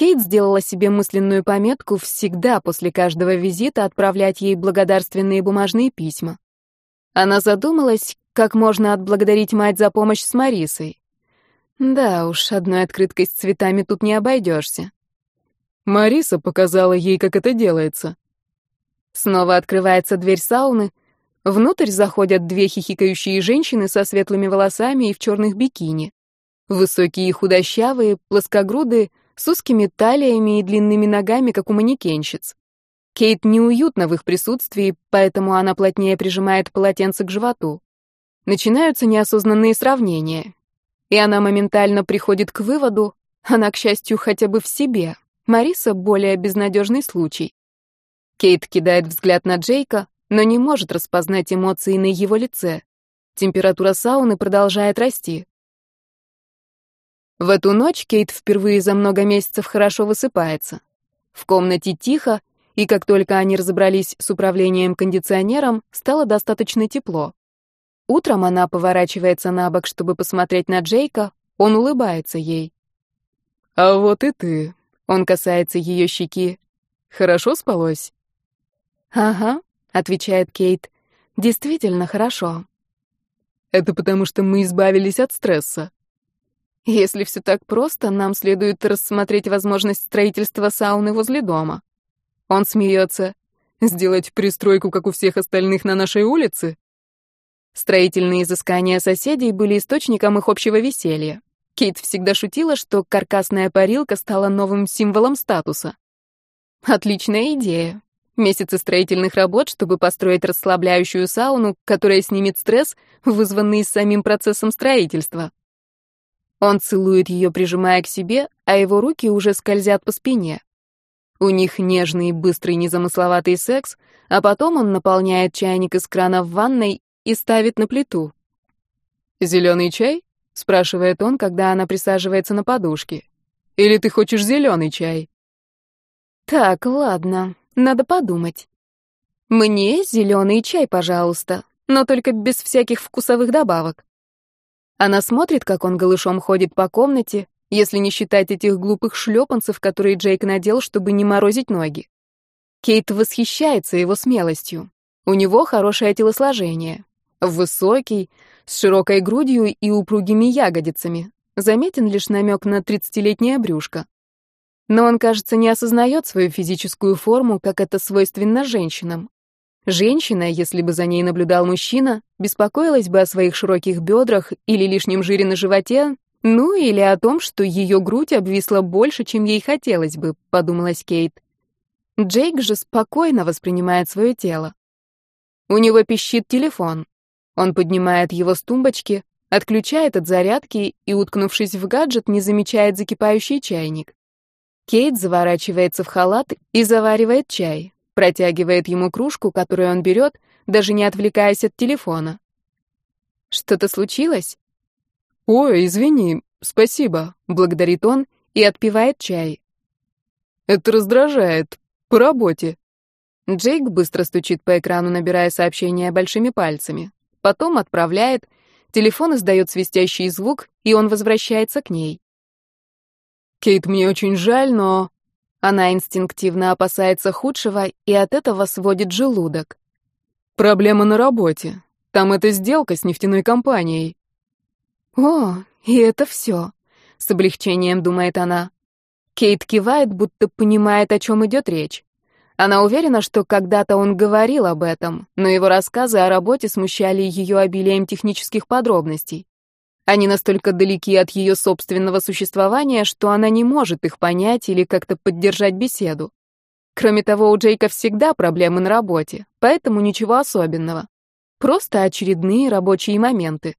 Кейт сделала себе мысленную пометку всегда после каждого визита отправлять ей благодарственные бумажные письма. Она задумалась, как можно отблагодарить мать за помощь с Марисой. Да уж, одной открыткой с цветами тут не обойдешься. Мариса показала ей, как это делается. Снова открывается дверь сауны. Внутрь заходят две хихикающие женщины со светлыми волосами и в черных бикини. Высокие и худощавые, плоскогрудые, с узкими талиями и длинными ногами, как у манекенщиц. Кейт неуютно в их присутствии, поэтому она плотнее прижимает полотенце к животу. Начинаются неосознанные сравнения. И она моментально приходит к выводу, она, к счастью, хотя бы в себе. Мариса — более безнадежный случай. Кейт кидает взгляд на Джейка, но не может распознать эмоции на его лице. Температура сауны продолжает расти. В эту ночь Кейт впервые за много месяцев хорошо высыпается. В комнате тихо, и как только они разобрались с управлением кондиционером, стало достаточно тепло. Утром она поворачивается на бок, чтобы посмотреть на Джейка, он улыбается ей. «А вот и ты», — он касается ее щеки. «Хорошо спалось?» «Ага», — отвечает Кейт, — «действительно хорошо». «Это потому, что мы избавились от стресса». Если все так просто, нам следует рассмотреть возможность строительства сауны возле дома. Он смеется. Сделать пристройку, как у всех остальных на нашей улице? Строительные изыскания соседей были источником их общего веселья. Кейт всегда шутила, что каркасная парилка стала новым символом статуса. Отличная идея. Месяцы строительных работ, чтобы построить расслабляющую сауну, которая снимет стресс, вызванный самим процессом строительства. Он целует ее, прижимая к себе, а его руки уже скользят по спине. У них нежный, быстрый, незамысловатый секс, а потом он наполняет чайник из крана в ванной и ставит на плиту. «Зеленый чай?» — спрашивает он, когда она присаживается на подушке. «Или ты хочешь зеленый чай?» «Так, ладно, надо подумать. Мне зеленый чай, пожалуйста, но только без всяких вкусовых добавок». Она смотрит, как он голышом ходит по комнате, если не считать этих глупых шлепанцев, которые Джейк надел, чтобы не морозить ноги. Кейт восхищается его смелостью. У него хорошее телосложение. Высокий, с широкой грудью и упругими ягодицами. Заметен лишь намек на тридцатилетнее брюшко. Но он, кажется, не осознает свою физическую форму, как это свойственно женщинам. Женщина, если бы за ней наблюдал мужчина, беспокоилась бы о своих широких бедрах или лишнем жире на животе, ну или о том, что ее грудь обвисла больше, чем ей хотелось бы, подумалась Кейт. Джейк же спокойно воспринимает свое тело. У него пищит телефон. Он поднимает его с тумбочки, отключает от зарядки и, уткнувшись в гаджет, не замечает закипающий чайник. Кейт заворачивается в халат и заваривает чай, протягивает ему кружку, которую он берет, даже не отвлекаясь от телефона. «Что-то случилось?» «Ой, извини, спасибо», — благодарит он и отпивает чай. «Это раздражает. По работе». Джейк быстро стучит по экрану, набирая сообщение большими пальцами. Потом отправляет. Телефон издает свистящий звук, и он возвращается к ней. «Кейт, мне очень жаль, но...» Она инстинктивно опасается худшего и от этого сводит желудок. Проблема на работе. Там эта сделка с нефтяной компанией. О, и это все. С облегчением думает она. Кейт кивает, будто понимает, о чем идет речь. Она уверена, что когда-то он говорил об этом, но его рассказы о работе смущали ее обилием технических подробностей. Они настолько далеки от ее собственного существования, что она не может их понять или как-то поддержать беседу. Кроме того, у Джейка всегда проблемы на работе, поэтому ничего особенного. Просто очередные рабочие моменты.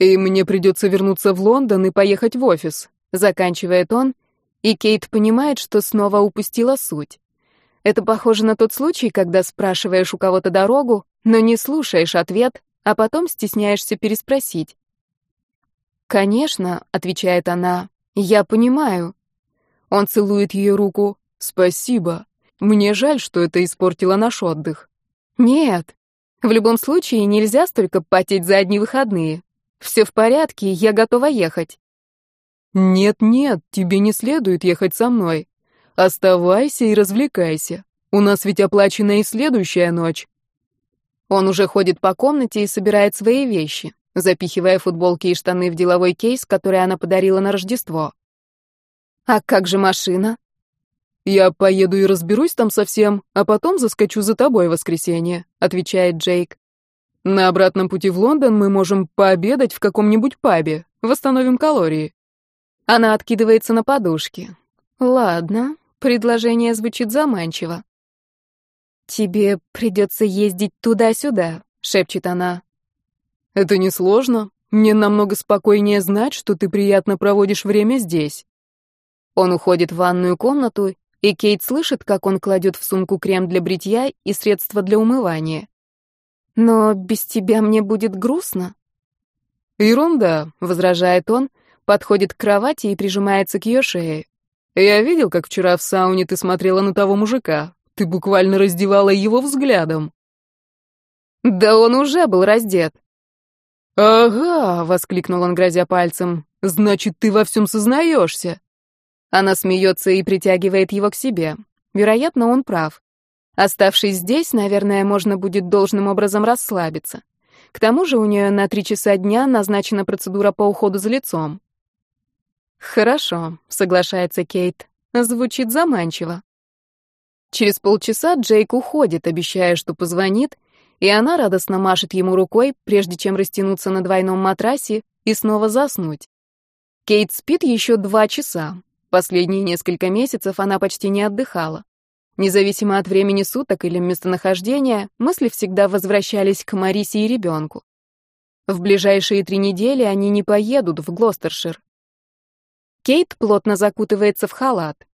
«И мне придется вернуться в Лондон и поехать в офис», — заканчивает он, и Кейт понимает, что снова упустила суть. Это похоже на тот случай, когда спрашиваешь у кого-то дорогу, но не слушаешь ответ, а потом стесняешься переспросить. «Конечно», — отвечает она, — «я понимаю». Он целует ее руку. «Спасибо. Мне жаль, что это испортило наш отдых». «Нет. В любом случае нельзя столько потеть за одни выходные. Все в порядке, я готова ехать». «Нет-нет, тебе не следует ехать со мной. Оставайся и развлекайся. У нас ведь оплачена и следующая ночь». Он уже ходит по комнате и собирает свои вещи, запихивая футболки и штаны в деловой кейс, который она подарила на Рождество. «А как же машина?» «Я поеду и разберусь там совсем, а потом заскочу за тобой в воскресенье», — отвечает Джейк. «На обратном пути в Лондон мы можем пообедать в каком-нибудь пабе, восстановим калории». Она откидывается на подушке. Ладно, предложение звучит заманчиво. «Тебе придется ездить туда-сюда», — шепчет она. «Это несложно. Мне намного спокойнее знать, что ты приятно проводишь время здесь». Он уходит в ванную комнату, и Кейт слышит, как он кладет в сумку крем для бритья и средства для умывания. «Но без тебя мне будет грустно». «Ерунда», — возражает он, подходит к кровати и прижимается к ее шее. «Я видел, как вчера в сауне ты смотрела на того мужика. Ты буквально раздевала его взглядом». «Да он уже был раздет». «Ага», — воскликнул он, грозя пальцем, — «значит, ты во всем сознаешься». Она смеется и притягивает его к себе. Вероятно, он прав. Оставшись здесь, наверное, можно будет должным образом расслабиться. К тому же у нее на три часа дня назначена процедура по уходу за лицом. «Хорошо», — соглашается Кейт. Звучит заманчиво. Через полчаса Джейк уходит, обещая, что позвонит, и она радостно машет ему рукой, прежде чем растянуться на двойном матрасе и снова заснуть. Кейт спит еще два часа. Последние несколько месяцев она почти не отдыхала. Независимо от времени суток или местонахождения, мысли всегда возвращались к Марисе и ребенку. В ближайшие три недели они не поедут в Глостершир. Кейт плотно закутывается в халат.